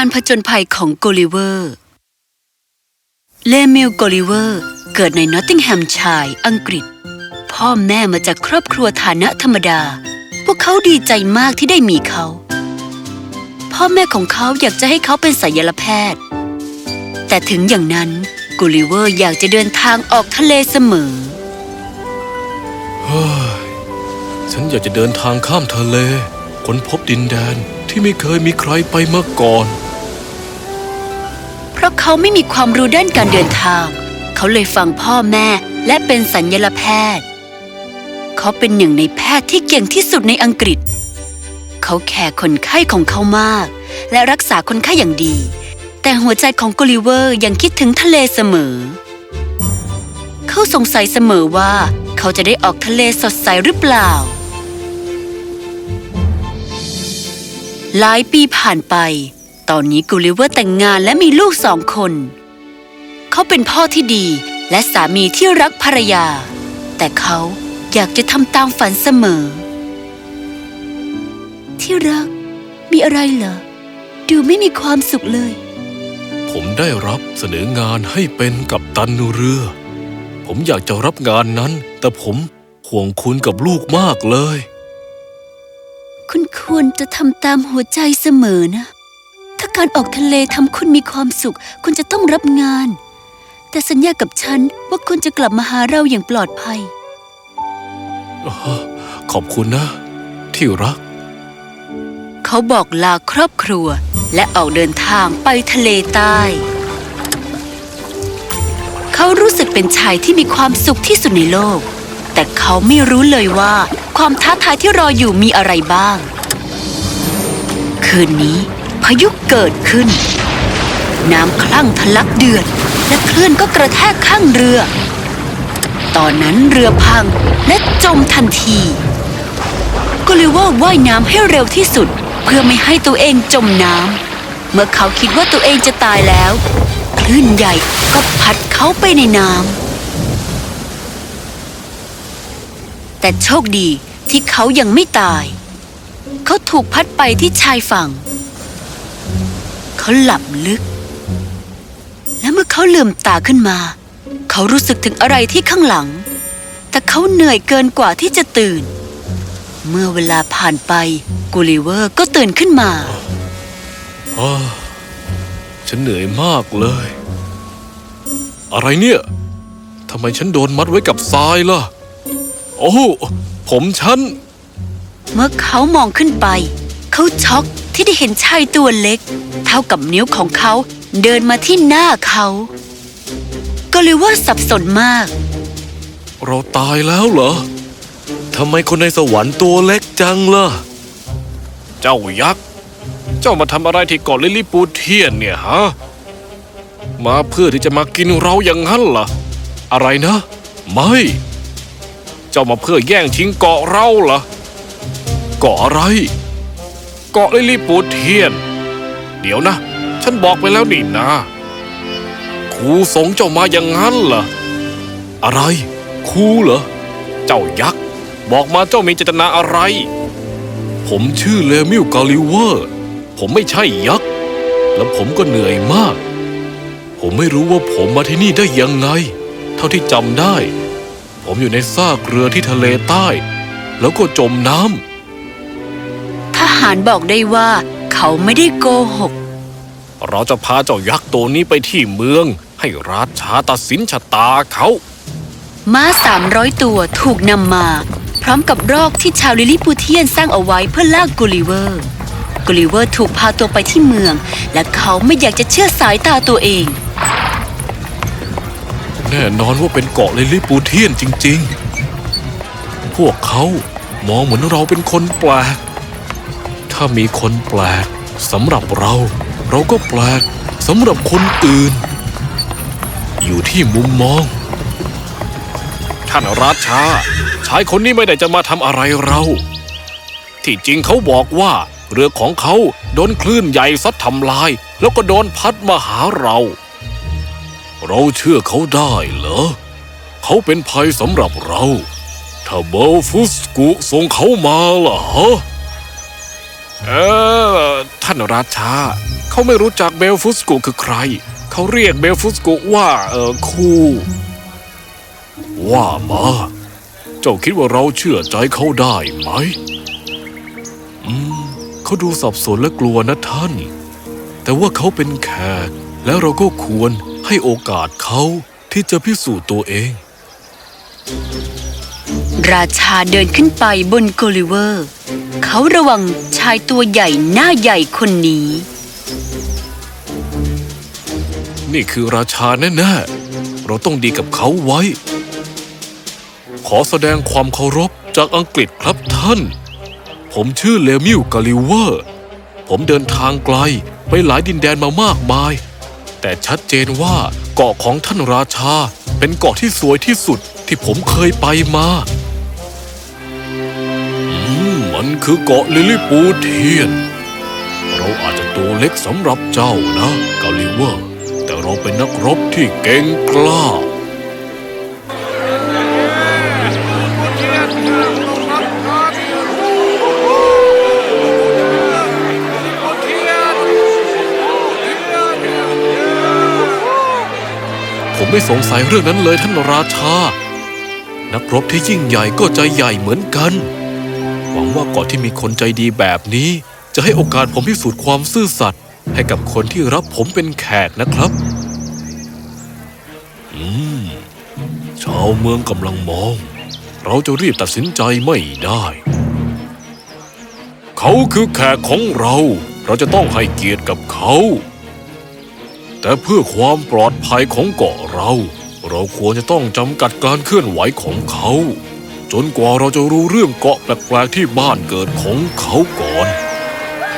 การผจญภัยของโกลิเวอร์ เลมิลโกลิเวอร์ เกิดในนอตติงแฮมชัยอังกฤษ พ่อแม่มาจากครอบครัวฐานะธรรมดา พวกเขาดีใจมากที่ได้มีเขา พ่อแม่ของเขาอยากจะให้เขาเป็นศัลยแพทย์ แต่ถึงอย่างนั้นกูลิเวอร์อยากจะเดินทางออกทะเลเสมอเฮ้ฉันอยากจะเดินทางข้ามทะเลค้นพบดินแดนที่ไม่เคยมีใครไปมาก่อน เพราะเขาไม่มีความรู้ด้านการเดินทาง เขาเลยฟังพ่อแม่และเป็นสัญญลแพทย์ เขาเป็นหนึ่งในแพทย์ที่เก่งที่สุดในอังกฤษ เขาแคร์คนไข้ของเขามาก และรักษาคนไข้อย่างดี แต่หัวใจของโกลิเวอร์ยังคิดถึงทะเลเสมอ เขาสงสัยเสมอว่าเขาจะได้ออกทะเลสดใสหรือเปล่า หลายปีผ่านไป ตอนนี้กูลิเวอร์แต่งงานและมีลูกสองคน เขาเป็นพ่อที่ดีและสามีที่รักภรรยา แต่เขาอยากจะทำตามฝันเสมอ ที่รัก มีอะไรเหรอ ดูไม่มีความสุขเลย ผมได้รับเสนองานให้เป็นกัปตันเรือ ผมอยากจะรับงานนั้น แต่ผมห่วงคุณกับลูกมากเลย คุณควรจะทำตามหัวใจเสมอนะถ้าการออกทะเลทำคุณมีความสุข คุณจะต้องรับงาน แต่สัญญากับฉันว่าคุณจะกลับมาหาเราอย่างปลอดภัย ขอบคุณนะ ที่รัก เขาบอกลาครอบครัว และออกเดินทางไปทะเลใต้ เขารู้สึกเป็นชายที่มีความสุขที่สุดในโลก แต่เขาไม่รู้เลยว่า ความท้าทายที่รออยู่มีอะไรบ้าง คืนนี้พายุ เกิดขึ้น น้ำคลั่งทะลักเดือด และคลื่นก็กระแทกข้างเรือ ตอนนั้นเรือพังและจมทันทีก็เลยว่าว่ายน้ำให้เร็วที่สุด เพื่อไม่ให้ตัวเองจมน้ำเมื่อเขาคิดว่าตัวเองจะตายแล้ว คลื่นใหญ่ก็พัดเขาไปในน้ำแต่โชคดีที่เขายังไม่ตาย เขาถูกพัดไปที่ชายฝั่ง เขาหลับลึก และเมื่อเขาลืมตาขึ้นมา เขารู้สึกถึงอะไรที่ข้างหลัง แต่เขาเหนื่อยเกินกว่าที่จะตื่น เมื่อเวลาผ่านไปกูลิเวอร์ก็ตื่นขึ้นมาอ้าฉันเหนื่อยมากเลย อะไรเนี่ยทำไมฉันโดนมัดไว้กับทรายล่ะ โอ้โหผมฉัน เมื่อเขามองขึ้นไป เขาช็อก ที่ได้เห็นชายตัวเล็ก เท่ากับนิ้วของเขาเดินมาที่หน้าเขาก็เลยว่าสับสนมาก เราตายแล้วเหรอทำไมคนในสวรรค์ตัวเล็กจังล่ะ เจ้ายักษ์ เจ้ามาทำอะไรที่เกาะลิลลี่ปูเทียนเนี่ยฮะ มาเพื่อที่จะมากินเราอย่างนั้นเหรอ อะไรนะ ไม่ เจ้ามาเพื่อแย่งชิงเกาะเราเหรอ เกาะอะไร เกาะลิลี่ปูเทียน เดี๋ยวนะ ฉันบอกไปแล้วนี่นะครูสงเจ้ามาอย่างนั้นเหรอ อะไรครูเหรอ เจ้ายักษ์ บอกมาเจ้ามีเจตนาอะไร ผมชื่อเลมิลกาลิเวอร์ ผมไม่ใช่ยักษ์ และผมก็เหนื่อยมาก ผมไม่รู้ว่าผมมาที่นี่ได้ยังไง เท่าที่จำได้ ผมอยู่ในซากเรือที่ทะเลใต้ แล้วก็จมน้ทหารบอกได้ว่า เขาไม่ได้โกหกเราจะพาเจ้ายักษ์ตัวนี้ไปที่เมือง ให้ราชาตัดสินชะตาเขา ม้าสามร้อยตัวถูกนำมา พร้อมกับรอกที่ชาวลิลลี่ปูเทียนสร้างเอาไว้เพื่อลากกูลิเวอร์กูลิเวอร์ถูกพาตัวไปที่เมือง และเขาไม่อยากจะเชื่อสายตาตัวเอง แน่นอนว่าเป็นเกาะลิลลี่ปูเทียนจริง ๆ พวกเขามองเหมือนเราเป็นคนแปลก ถ้ามีคนแปลกสำหรับเรา เราก็แปลกสำหรับคนอื่น อยู่ที่มุมมอง ท่านราชาชายคนนี้ไม่ได้จะมาทำอะไรเรา ที่จริงเขาบอกว่า เรือของเขาโดนคลื่นใหญ่ซัดทำลาย แล้วก็โดนพัดมาหาเรา เราเชื่อเขาได้เหรอเขาเป็นภัยสำหรับเรา ถ้าเบลฟุสกุส่งเขามาล่ะฮะ เออ ท่านราชาเขาเขาไม่รู้จักเบลฟุสกุคือใคร เขาเรียกเบลฟุสกุว่าเออคู่ ว่ามา เจ้าคิดว่าเราเชื่อใจเขาได้ไหม อืมเขาดูสับสนและกลัวนะท่าน แต่ว่าเขาเป็นแขก แล้วเราก็ควรให้โอกาสเขาที่จะพิสูจน์ตัวเอง ราชาเดินขึ้นไปบนโกลิเวอร์ เขาระวังชายตัวใหญ่หน้าใหญ่คนนี้ นี่คือราชาแน่ๆ เราต้องดีกับเขาไว้ ขอแสดงความเคารพจากอังกฤษครับท่าน ผมชื่อเลมิลโกลิเวอร์ ผมเดินทางไกลไปหลายดินแดนมามากมาย แต่ชัดเจนว่าเกาะของท่านราชาเป็นเกาะที่สวยที่สุดที่ผมเคยไปมา มันคือเกาะลิลิปูเทียน เราอาจจะตัวเล็กสำหรับเจ้านะกาลิเวอร์ แต่เราเป็นนักรบที่เก่งกล้า ผมไม่สงสัยเรื่องนั้นเลยท่านราชา นักรบที่ยิ่งใหญ่ก็ใจใหญ่เหมือนกัน ว่าเกาะที่มีคนใจดีแบบนี้ จะให้โอกาสผมพิสูจน์ความซื่อสัตย์ให้กับคนที่รับผมเป็นแขกนะครับ อืม ชาวเมืองกำลังมอง เราจะรีบตัดสินใจไม่ได้ เขาคือแขกของเรา เราจะต้องให้เกียรติกับเขา แต่เพื่อความปลอดภัยของเกาะเรา เราควรจะต้องจำกัดการเคลื่อนไหวของเขา จนกว่าเราจะรู้เรื่องเกาะแปลกๆที่บ้านเกิดของเขาก่อน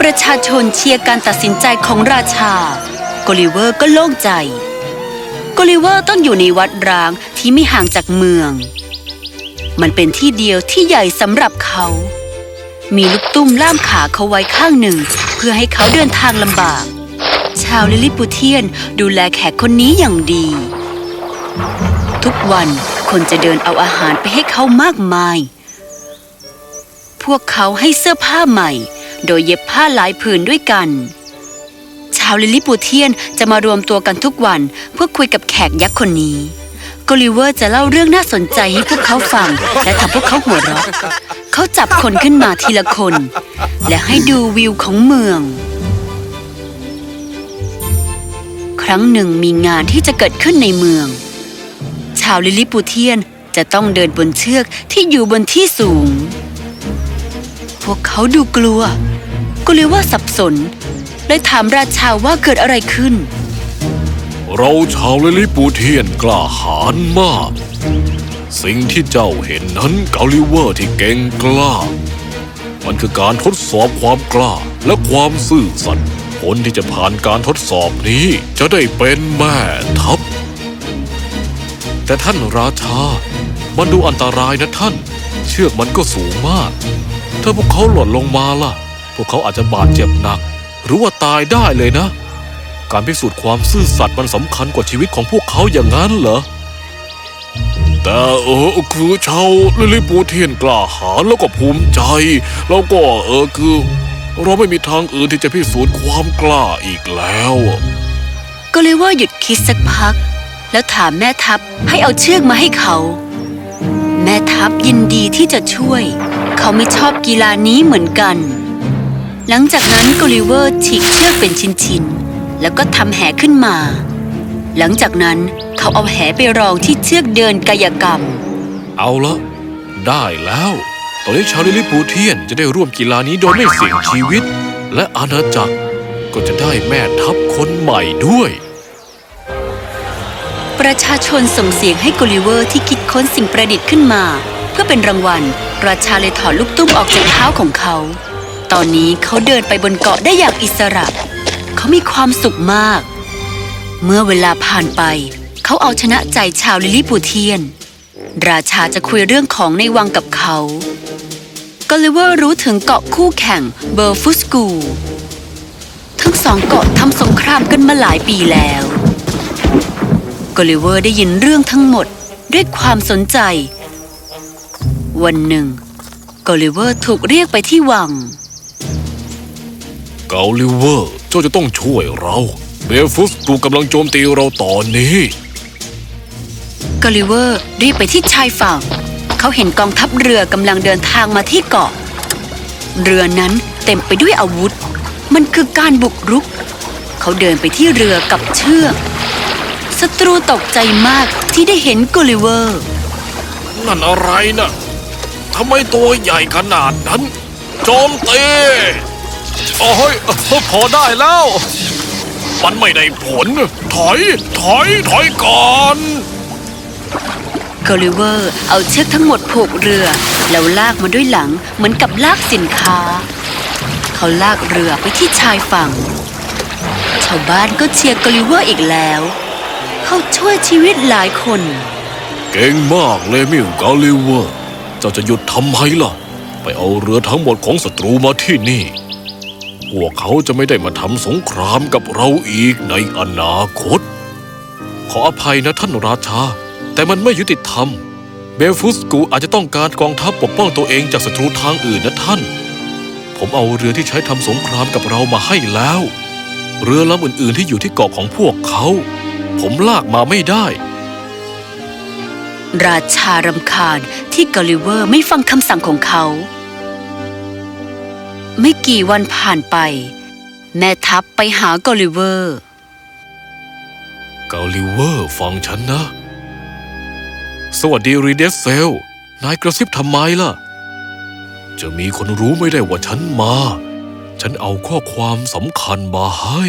ประชาชนเชียร์การตัดสินใจของราชาโกลิเวอร์ก็โล่งใจโกลิเวอร์ต้องอยู่ในวัดร้างที่ไม่ห่างจากเมือง มันเป็นที่เดียวที่ใหญ่สำหรับเขา มีลูกตุ้มล่ามขาเขาไว้ข้างหนึ่ง เพื่อให้เขาเดินทางลำบาก ชาวลิลิปูเทียนดูแลแขกคนนี้อย่างดี ทุกวัน คนจะเดินเอาอาหารไปให้เขามากมาย พวกเขาให้เสื้อผ้าใหม่ โดยเย็บผ้าหลายผืนด้วยกัน ชาวลิลิปูเทียนจะมารวมตัวกันทุกวันเพื่อคุยกับแขกยักษ์คนนี้โกลิเวอร์จะเล่าเรื่องน่าสนใจให้พวกเขาฟัง และทำพวกเขาหัวเราะเขาจับคนขึ้นมาทีละคน และให้ดูวิวของเมือง ครั้งหนึ่งมีงานที่จะเกิดขึ้นในเมือง ชาวลิลิปูเทียนจะต้องเดินบนเชือกที่อยู่บนที่สูง พวกเขาดูกลัวก็เลยว่าสับสนเลยถามราชาว่าเกิดอะไรขึ้น เราชาวลิลิปูเทียนกล้าหาญมาก สิ่งที่เจ้าเห็นนั้นเกาลิเวอร์ที่เก่งกล้า มันคือการทดสอบความกล้าและความซื่อสัตย์คนที่จะผ่านการทดสอบนี้จะได้เป็นแม่ทัพ แต่ท่านราชา มันดูอันตรายนะท่าน เชือกมันก็สูงมาก ถ้าพวกเขาหล่นลงมาล่ะ พวกเขาอาจจะบาดเจ็บหนัก หรือว่าตายได้เลยนะ การพิสูจน์ความซื่อสัตย์มันสำคัญกว่าชีวิตของพวกเขาอย่างนั้นเหรอแต่เออคือชาวลิลิปูเทียนกล้าหาญแล้วก็ภูมิใจ แล้วก็เออคือ เราไม่มีทางอื่นที่จะพิสูจน์ความกล้าอีกแล้ว โกลิเวอร์หยุดคิดสักพัก แล้วถามแม่ทัพให้เอาเชือกมาให้เขา แม่ทัพยินดีที่จะช่วย เขาไม่ชอบกีฬานี้เหมือนกัน หลังจากนั้นโกลิเวอร์ฉีกเชือกเป็นชิ้นๆ แล้วก็ทำแหขึ้นมา หลังจากนั้นเขาเอาแหไปรองที่เชือกเดินกายกรรม เอาละได้แล้ว ตอนนี้ชาวลิลิปูเทียนจะได้ร่วมกีฬานี้โดยไม่เสี่ยงชีวิต และอาณาจักรก็จะได้แม่ทัพคนใหม่ด้วย ประชาชนส่งเสียงให้โกลิเวอร์ที่คิดค้นสิ่งประดิษฐ์ขึ้นมา เพื่อเป็นรางวัล ราชาเลยถอดลูกตุ้มออกจากเท้าของเขา ตอนนี้เขาเดินไปบนเกาะได้อย่างอิสระ เขามีความสุขมาก เมื่อเวลาผ่านไป เขาเอาชนะใจชาวลิลิปูเทียน ราชาจะคุยเรื่องของในวังกับเขาโกลิเวอร์รู้ถึงเกาะคู่แข่งเบอร์ฟุสกูทั้งสองเกาะทำสงครามกันมาหลายปีแล้ว กลิเวอร์ได้ยินเรื่องทั้งหมดด้วยความสนใจ วันหนึ่งโกลิเวอร์ถูกเรียกไปที่วังเเกาลิเวอร์เจ้าจะต้องช่วยเราเบลฟุสกูกำลังโจมตีเราตอนนี้กอลิเวอร์รีบไปที่ชายฝั่ง เขาเห็นกองทัพเรือกำลังเดินทางมาที่เกาะ เรือนั้นเต็มไปด้วยอาวุธ มันคือการบุกรุก เขาเดินไปที่เรือกับเชือก ศัตรูตกใจมากที่ได้เห็นกอลิเวอร์ นั่นอะไรนะทำไมตัวใหญ่ขนาดนั้น โจมตีโอ้ยพอได้แล้ว มันไม่ได้ผล ถอย ถอย ถอยก่อนกอลิเวอร์เอาเชือกทั้งหมดผูกเรือ แล้วลากมาด้วยหลังเหมือนกับลากสินค้า เขาลากเรือไปที่ชายฝั่ง ชาวบ้านก็เชียร์กอลิเวอร์อีกแล้ว เขาช่วยชีวิตหลายคน เก่งมากเลยมิวกาลิเวอร์ เจ้าจะหยุดทำไมล่ะ ไปเอาเรือทั้งหมดของศัตรูมาที่นี่ พวกเขาจะไม่ได้มาทำสงครามกับเราอีกในอนาคต ขออภัยนะท่านราชา แต่มันไม่ยุติธรรม เบลฟุสกูอาจจะต้องการกองทัพปกป้องตัวเองจากศัตรูทางอื่นนะท่าน ผมเอาเรือที่ใช้ทำสงครามกับเรามาให้แล้ว เรือลำอื่นๆที่อยู่ที่เกาะของพวกเขา ผมลากมาไม่ได้ ราชารำคาญที่กอลิเวอร์ไม่ฟังคำสั่งของเขา ไม่กี่วันผ่านไป แม่ทัพไปหากอลิเวอร์กาลิเวอร์ฟังฉันนะ สวัสดีรีเดสเซล นายกระซิบทำไมล่ะ จะมีคนรู้ไม่ได้ว่าฉันมา ฉันเอาข้อความสำคัญมาให้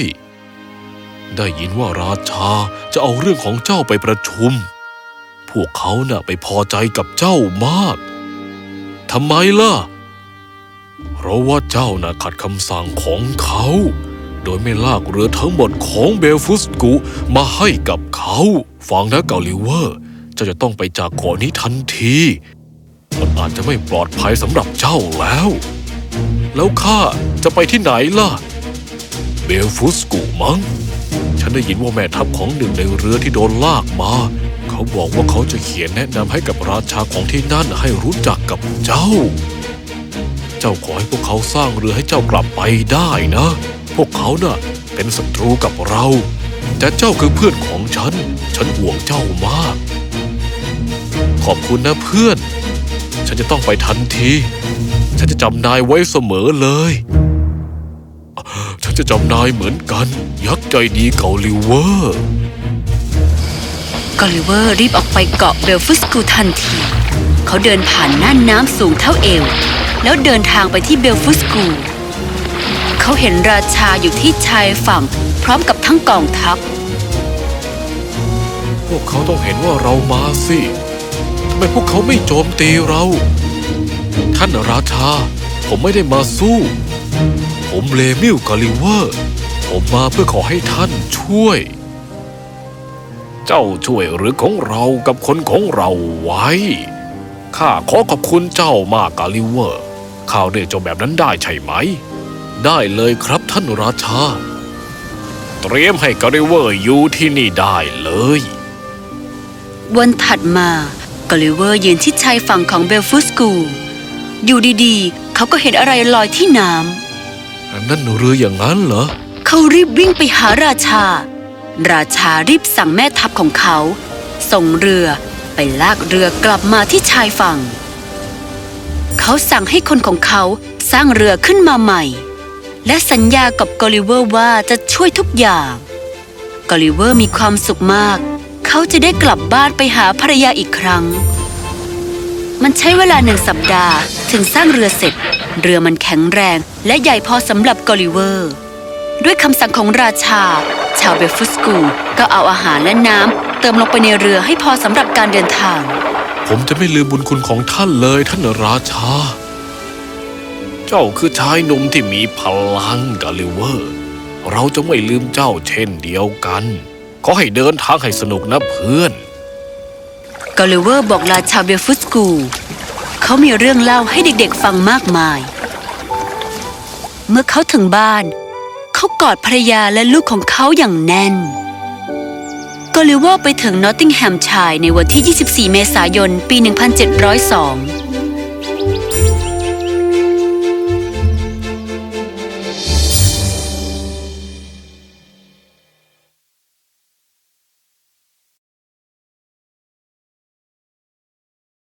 ได้ยินว่าราชาจะเอาเรื่องของเจ้าไปประชุม พวกเขาน่ะไปพอใจกับเจ้ามากทำไมล่ะ เพราะว่าเจ้าน่ะขัดคำสั่งของเขา โดยไม่ลากเรือทั้งหมดของเบลฟุสกุมาให้กับเขา ฟังนะเกาลิเวอร์ เจ้าจะต้องไปจากเกาะนี้ทันที มันอาจจะไม่ปลอดภัยสำหรับเจ้าแล้ว แล้วข้าจะไปที่ไหนล่ะ เบลฟุสกุมั้ง ได้ยินว่าแม่ทัพของหนึ่งในเรือที่โดนลากมา เขาบอกว่าเขาจะเขียนแนะนำให้กับราชาของที่นั่นให้รู้จักกับเจ้า เจ้าขอให้พวกเขาสร้างเรือให้เจ้ากลับไปได้นะ พวกเขาน่ะเป็นศัตรูกับเรา แต่เจ้าคือเพื่อนของฉัน ฉันห่วงเจ้ามาก ขอบคุณนะเพื่อน ฉันจะต้องไปทันที ฉันจะจำนายไว้เสมอเลย ฉันจะจำนายเหมือนกัน ยักษ์ใจดีเกาลิเวอร์กอลิเวอร์รีบออกไปเกาะเบลฟุสกูทันที เขาเดินผ่านน่านน้ำสูงเท่าเอว แล้วเดินทางไปที่เบลฟุสกู เขาเห็นราชาอยู่ที่ชายฝั่ง พร้อมกับทั้งกองทัพ พวกเขาต้องเห็นว่าเรามาสิทำไมพวกเขาไม่โจมตีเรา ท่านราชา ผมไม่ได้มาสู้ ผมเลมิลกาลิเวอร์ ผมมาเพื่อขอให้ท่านช่วย เจ้าช่วยหรือของเรากับคนของเราไว้ ข้าขอขอบคุณเจ้ามากกาลิเวอร์ ข้าเรียกเจ้าแบบนั้นได้ใช่ไหม ได้เลยครับท่านราชา เตรียมให้กาลิเวอร์อยู่ที่นี่ได้เลย วันถัดมากอลิเวอร์ยืนที่ชายฝั่งของเบลฟุสกู อยู่ดีๆ เขาก็เห็นอะไรลอยที่น้ำ นั่นเรืออย่างนั้นเหรอ เขารีบวิ่งไปหาราชา ราชารีบสั่งแม่ทัพของเขา ส่งเรือไปลากเรือกลับมาที่ชายฝั่ง เขาสั่งให้คนของเขาสร้างเรือขึ้นมาใหม่ และสัญญากับกอลิเวอร์ว่าจะช่วยทุกอย่างกอลิเวอร์มีความสุขมาก เขาจะได้กลับบ้านไปหาภรรยาอีกครั้ง มันใช้เวลาหนึ่งสัปดาห์ถึงสร้างเรือเสร็จ เรือมันแข็งแรงและใหญ่พอสำหรับกอลิเวอร์ ด้วยคำสั่งของราชา ชาวเบลฟุสกูก็เอาอาหารและน้ำเติมลงไปในเรือให้พอสำหรับการเดินทาง ผมจะไม่ลืมบุญคุณของท่านเลยท่านราชา เจ้าคือชายหนุ่มที่มีพลังกาลิเวอร์ เราจะไม่ลืมเจ้าเช่นเดียวกันขอให้เดินทางให้สนุกนะเพื่อนกอลิเวอร์บอกลาชาวเบลฟุสกู เขามีเรื่องเล่าให้เด็กๆฟังมากมาย เมื่อเขาถึงบ้าน เขากอดภรรยาและลูกของเขาอย่างแน่นกอลิวอร์ไปถึงนอตติงแฮมชายในวันที่ 24 เมษายน ปี 1702